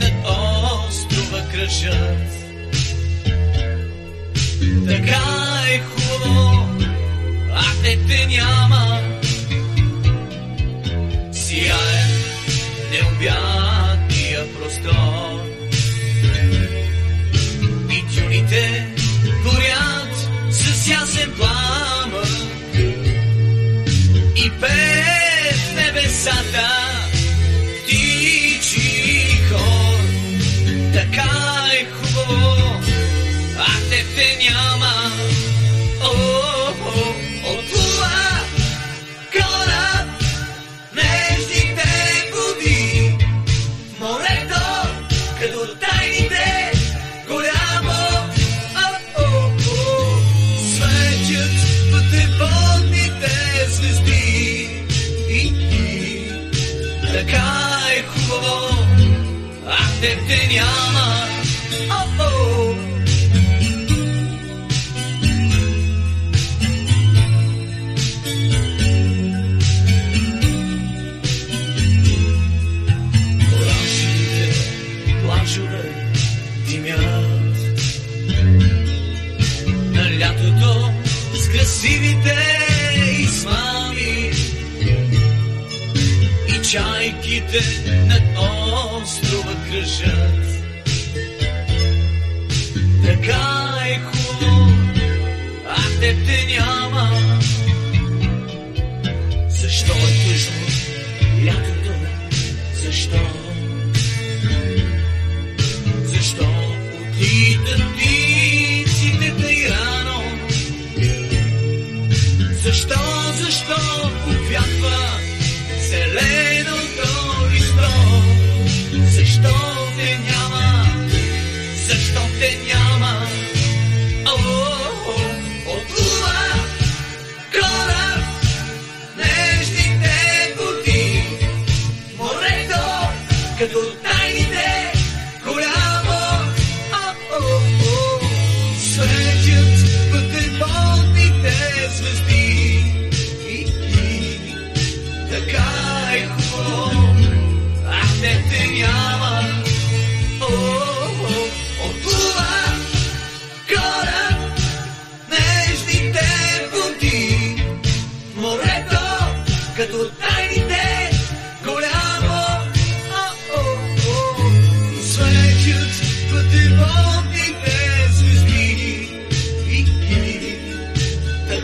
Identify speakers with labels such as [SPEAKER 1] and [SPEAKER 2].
[SPEAKER 1] над острова кръжат. Така е хубаво, те няма. О, о, Оранжевите плажове димят. На лятото с красивите и чайките над острова птиците тъй рано? Защо, защо увяква зеленото листо? Защо те няма? Защо те няма? Като тайните